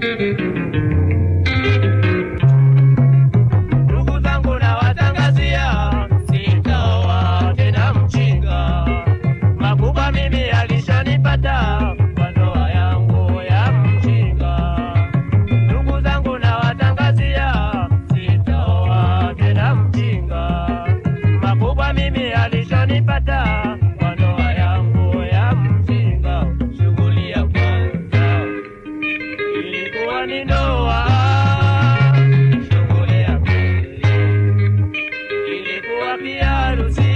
Música ndoa. Ilikuwa pia harusi.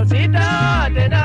Rosita, did